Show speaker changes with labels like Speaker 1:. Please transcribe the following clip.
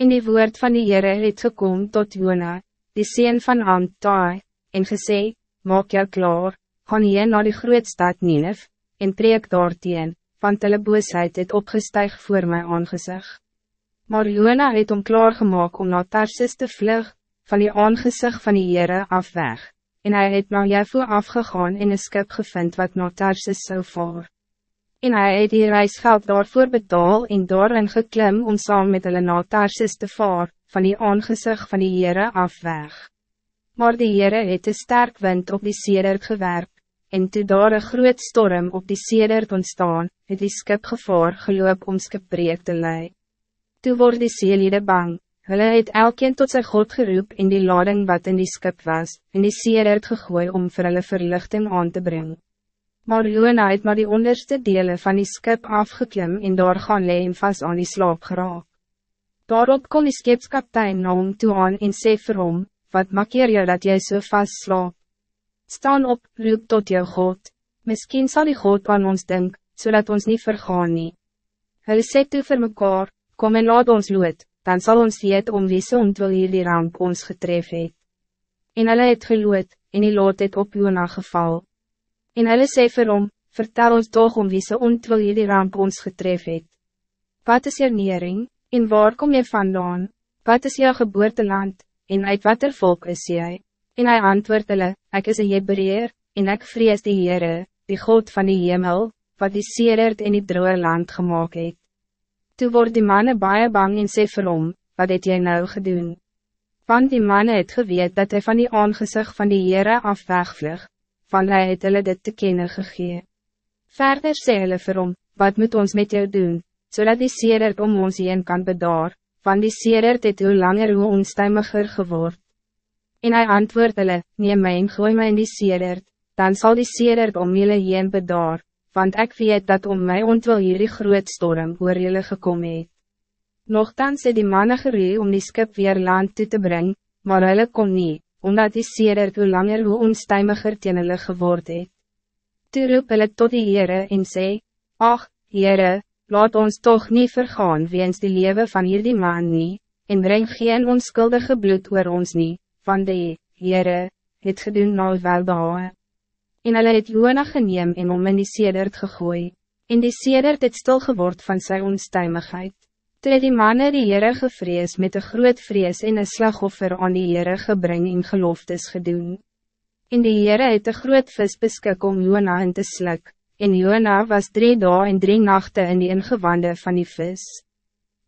Speaker 1: In die woord van die Heere het gekom tot Jona, die sien van Amtai, en gesê, maak jou klaar, gaan hier naar die grootstad Ninef, en preek daarteen, want hulle boosheid het opgestuig voor my aangezicht. Maar Jona het om klaargemaak om na Tarsis te vlug, van die aangezicht van die Heere af weg, en hij het na Jefo afgegaan in een skip gevind wat na Tarsis zou vaar. En hij het die reisgeld daarvoor betaal en daarin geklim om saam met hulle na Tarsis te vaar, van die aangezicht van die Heere af weg. Maar die Heere het een sterk wind op die sedert gewerp, en toe daar een groot storm op die sedert ontstaan, het die skip gevaar geloop om skipbreek te lei. Toe word die seeliede bang, hulle het elkeen tot sy God geroep in die lading wat in die skip was, en die sedert gegooi om vir hulle verlichting aan te brengen. Maar Jona het maar die onderste delen van die skip afgeklim en daar gaan lee en vast aan die slaap geraak. Daarop kon die skepskaptein na hom toe aan en sê vir hom, wat maak je dat jy so vast slaap? Staan op, roep tot jou God, Misschien zal die God aan ons denk, zodat ons niet vergaan nie. Hulle sê toe vir mekaar, kom en laat ons lood, dan zal ons weet om wie so ontwil hier die ramp ons getref het. En hulle het gelood, en die lood het op Jona geval. En hulle sê vir hom, vertel ons toch om wie so ontwil hier die ramp ons getref het. Wat is je nering, en waar kom je vandaan? Wat is jouw geboorteland? en uit wat er volk is jy? En hy antwoord hulle, ek is een Hebreer, en ek vrees die Heere, die God van die hemel, wat die Seerert in die droge land gemaakt het. Toe word die manne baie bang en sê vir hom, wat het jy nou gedoen? Want die manne het geweet dat hij van die aangezicht van die Heere af wegvlug, van hy het hulle dit te kennen gegee. Verder sê hulle vir hom, wat moet ons met jou doen, zodat die Seerert om ons heen kan bedaar, van die sedert het hoe langer hoe onstuimiger geword. En hij antwoord hulle, neem my en gooi my in die sedert, dan zal die sedert om julle heen bedaar, want ik weet dat om mij ontwil hierdie groot storm oor julle gekom het. Nochtans het die manne geree om die skip weer land toe te brengen, maar hulle kon niet, omdat die sedert hoe langer hoe onstuimiger teen hulle geword het. Toe roep hulle tot die Heere en sê, Ach, Heere, laat ons toch niet vergaan weens die leven van hierdie man nie, en breng geen onskuldige bloed oor ons nie, van die, Heere, het gedoen nou wel behaue. En hulle het Joona geneem en om in die sedert gegooi, en die sedert het stil geword van sy onstuimigheid. Toe het die manne die Heere gevrees met een groot vrees en een slagoffer aan die Heere gebring en geloftes gedoen. En die Heere het een groot vis beskik om Joona in te slik, en Jona was drie dagen en drie nachten in die ingewande van die vis.